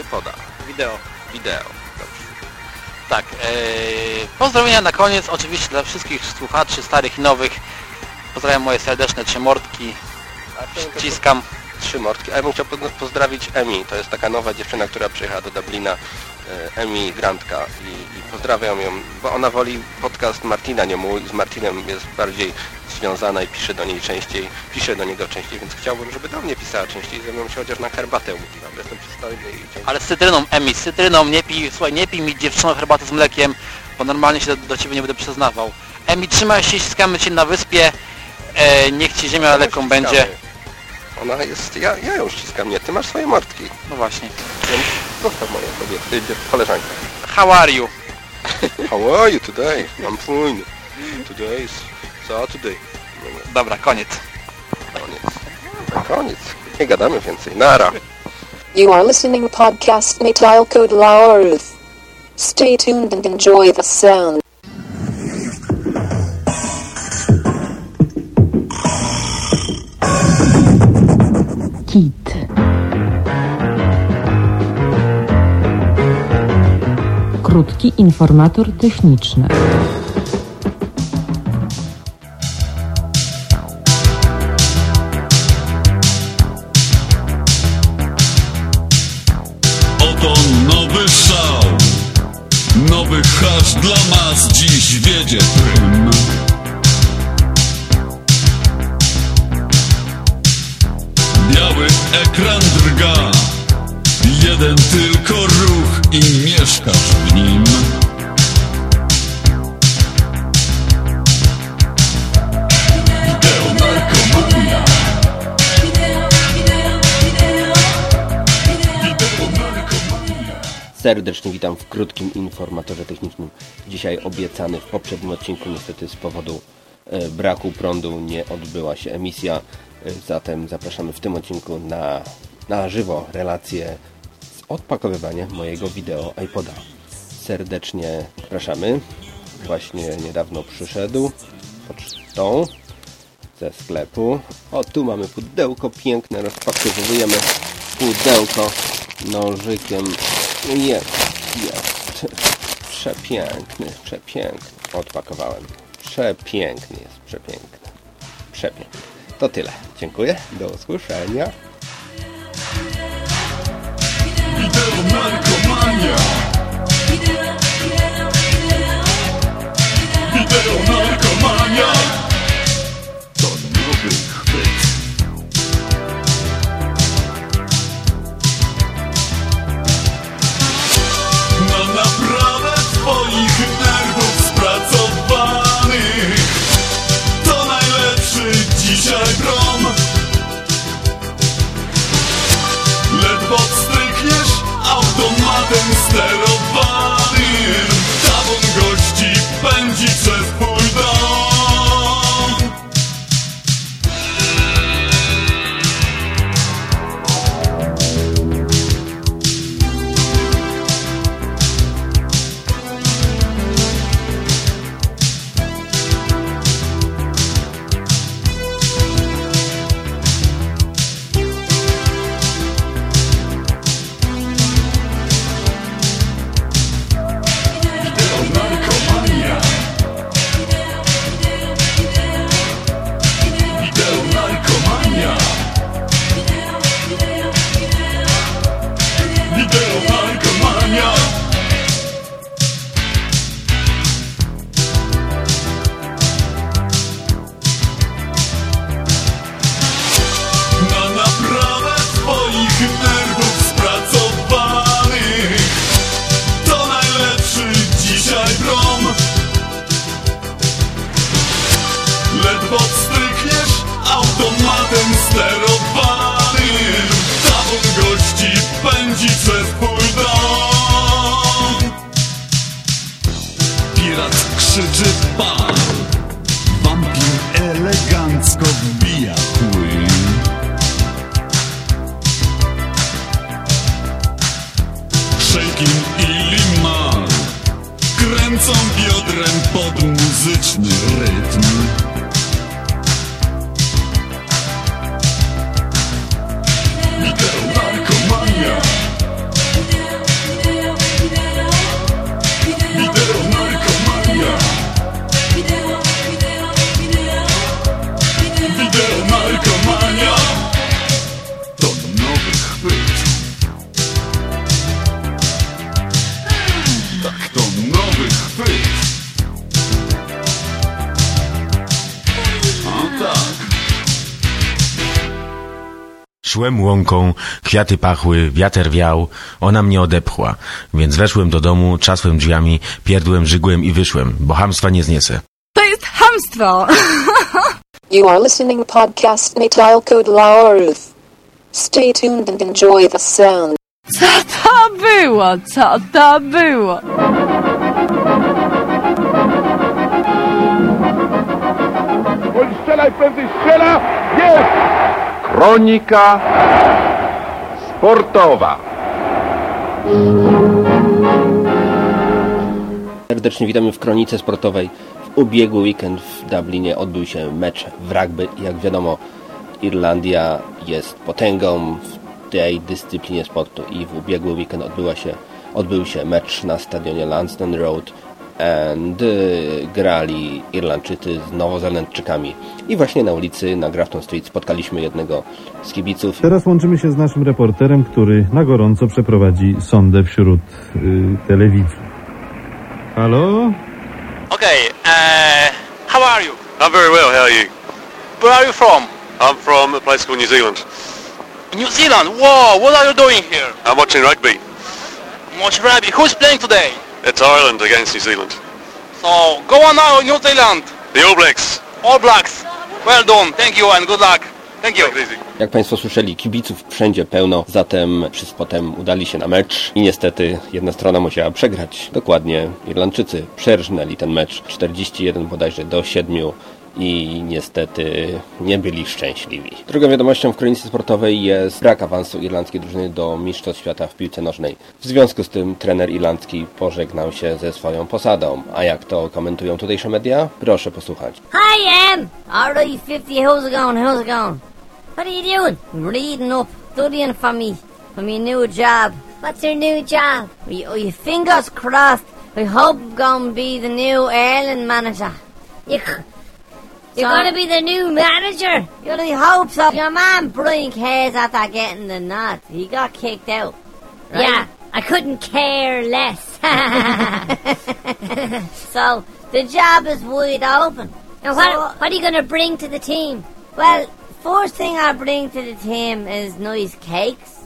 iPoda. Wideo. Wideo. Dobrze. Tak, e, pozdrowienia na koniec, oczywiście dla wszystkich słuchaczy starych i nowych. Pozdrawiam moje serdeczne trzymortki. Ściskam. Trzy mordki. A ja bym chciał poz- pozdrowić Emi. To jest taka nowa dziewczyna, która przyjechała do Dublina. e, Emi Grantka i, i pozdrawiam ją, bo ona woli podcast Martina, nie mój. Z Martinem jest bardziej związana i pisze do niej częściej, pisze do niego częściej, więc chciałbym, żeby do mnie pisała częściej, ze mną się chociaż na herbatę umówiła, jestem przystojny i. Ale z cytryną, Emi, z cytryną, nie pij, słuchaj, nie pij mi dziewczyno herbaty z mlekiem, bo normalnie się do, do ciebie nie będę przyznawał. Emi, trzymaj się, ściskamy cię na wyspie, e, niech ci ziemia lekką będzie. Ona jest, ja, ja ją ściskam, nie, ty masz swoje mordki. No właśnie. Więc zostaw moje kobiety, y, koleżanki. How are you? How are you today? I'm fine. Today is Saturday. Dobra, koniec. Koniec. Koniec. Nie gadamy więcej. Nara. You are listening podcast Natal Code La Earth. Stay tuned and enjoy the sound. KIT. Krótki informator techniczny. Oto nowy szał Nowy hasz dla mas Dziś wiedzie prym Biały ekran drga Jeden tylko ruch i mieszkasz w nim Serdecznie witam w krótkim informatorze technicznym. Dzisiaj obiecany w poprzednim odcinku niestety z powodu e, braku prądu nie odbyła się emisja. Zatem zapraszamy w tym odcinku na, na żywo relację z odpakowywania mojego wideo iPoda. Serdecznie zapraszamy. Właśnie niedawno przyszedł pocztą ze sklepu. O, tu mamy pudełko piękne, rozpakowujemy pudełko nożykiem. Jest, jest. Przepiękny, przepiękny. Odpakowałem. Przepiękny jest, przepiękny. Przepiękny. To tyle. Dziękuję. Do usłyszenia. Wideonarkomania Wideonarkomania To Szłem łąką, kwiaty pachły, wiater wiał, ona mnie odepchła, więc weszłem do domu, trzasłem drzwiami, pierdłem, żygłem i wyszłem, bo hamstwa nie zniesę. To jest hamstwo! You are listening podcast Natal Code Laurth. Stay tuned and enjoy the sound. Co to było? Co to było? Oj, strzelaj prędzej, strzela! Jest! Kronika sportowa. Serdecznie witamy w Kronice Sportowej. W ubiegły weekend w Dublinie odbył się mecz w rugby. Jak wiadomo, Irlandia jest potęgą w tej dyscyplinie sportu i w ubiegły weekend odbyła się, odbył się mecz na stadionie Lansdowne Road and grali Irlandczycy z Nowozelandczykami. I właśnie na ulicy na Grafton Street spotkaliśmy jednego z kibiców. Teraz łączymy się z naszym reporterem, który na gorąco przeprowadzi sondę wśród y, telewidzów. Halo? Okay, uh, how are you? I'm very well, how are you? Where are you from? I'm from a place called New Zealand. New Zealand. Whoa, what are you doing here? I'm watching rugby. Much rugby. Who's playing today? It's Ireland against New Zealand. So, go on now, New Zealand. The All Blacks. All Blacks. Well done. Thank you and good luck. Thank you. Jak Państwo słyszeli, kibiców wszędzie pełno, zatem wszyscy potem udali się na mecz i niestety jedna strona musiała przegrać. Dokładnie Irlandczycy przerżnęli ten mecz 41 bodajże do 7 i niestety nie byli szczęśliwi. Drugą wiadomością w kronice sportowej jest brak awansu irlandzkiej drużyny do Mistrzostw Świata w piłce nożnej. W związku z tym trener irlandzki pożegnał się ze swoją posadą. A jak to komentują tutejsze media? Proszę posłuchać. Hi, Em. Right, 50. How's it going? How's it going? What are you doing? Reading up, studying for me, for me new job. What's your new job? We, oh, your fingers crossed. I hope I'm gonna be the new Ireland manager. You, you're So- gonna be the new manager? You really hope so. Your man Brian cares after getting the nod. He got kicked out. Right? Yeah, I couldn't care less. so the job is wide open. Now, what, So- what are you going to bring to the team? Well, first thing I bring to the team is nice cakes.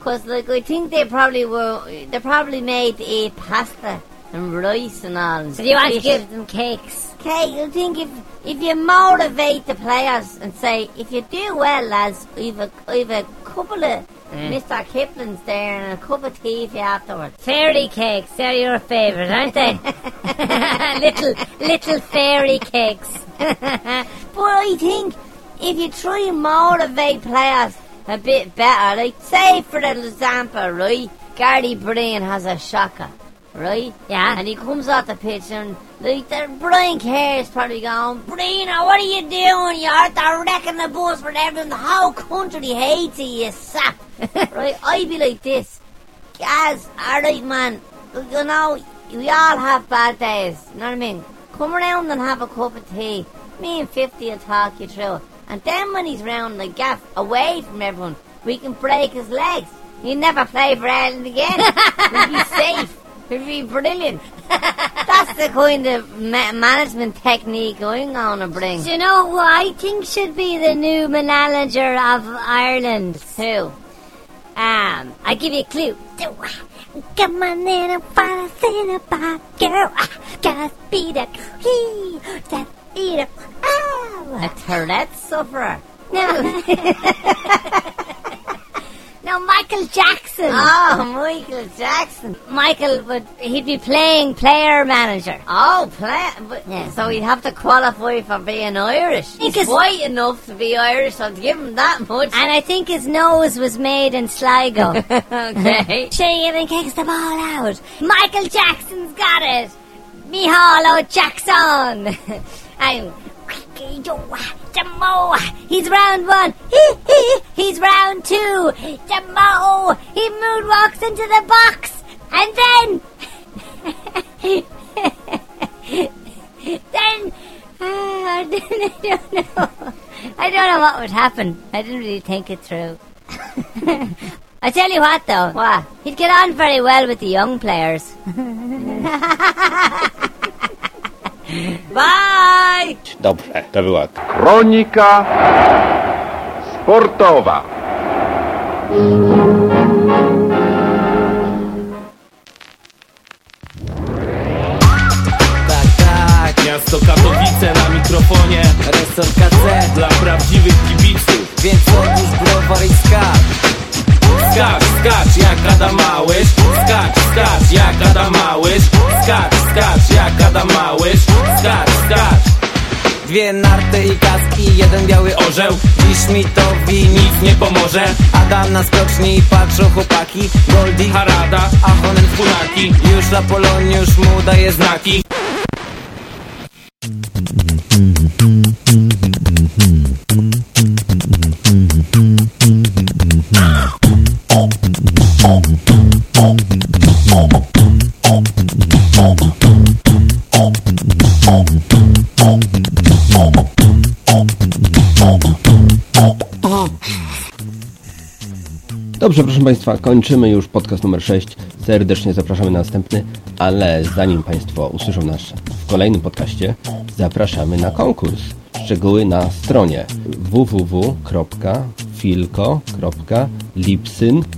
Cause like I think they probably were, they probably made a pasta and rice and all. and you want to give them cakes? Cake, you think if if you motivate the players and say if you do well, lads, we've a we've a couple of Mm. Mr. Kipling's there and a cup of tea for you afterwards. Fairy cakes, they're your favourite, aren't they? little, little fairy cakes. but I think if you try and motivate players a bit better, like say for example, right, Gary Breen has a shocker, right? Yeah. And he comes off the pitch and like the Brian Kerr's probably going, Breen, what are you doing? You're the wrecking the bus for everyone. The whole country hates you, you sap. right? I'd be like this. Guys, alright man, you know, we all have bad days, you know what I mean? Come around and have a cup of tea. Me and 50 will talk you through. And then when he's round the gaff, away from everyone, we can break his legs. He'll never play for Ireland again. we'll be safe. We'll be brilliant. That's the kind of ma- management technique I'm gonna bring. Do you know who I think should be the new manager of Ireland? Who? Um, I give you a clue. Come on in and find a thing about girl. Gotta be the key. That be the A Tourette sufferer. No. No, Michael Jackson. Oh, Michael Jackson. Michael would he'd be playing player manager. Oh, play. But, Yeah. So he'd have to qualify for being Irish. He's Because- white enough to be Irish, I'll give him that much. And I think his nose was made in Sligo. okay. Shaven kicks the ball out. Michael Jackson's got it. Mihalo Jackson. I'm Jamo. He's round one. He, he, He's round two. Jamo. He moonwalks into the box. And then. then. uh, I don't know. I don't know what would happen. I didn't really think it through. I tell you what, though. What? He'd get on very well with the young players. Bye! Dobrze, to była Kronika sportowa. Tak, tak, miasto Katowice na mikrofonie Resort KC dla prawdziwych kibiców Więc odłóż browar i skacz Skacz, skacz jak Adam Małysz. Skacz, skacz jak Adam Małysz. Skacz, skacz jak Adam Małysz. Skacz, skacz. Dwie narty i kaski, jeden biały orzeł. Dziś mitowi nic nie pomoże. Adam na skoczni, patrzą chłopaki. Goldie, Harada, a Honen w punaki Już Apoloniusz mu daje znaki Dobrze, proszę Państwa, kończymy już podcast numer 6. Serdecznie zapraszamy na następny, ale zanim Państwo usłyszą nas w kolejnym podcaście, zapraszamy na konkurs. Szczegóły na stronie www.filko.lipsyn.com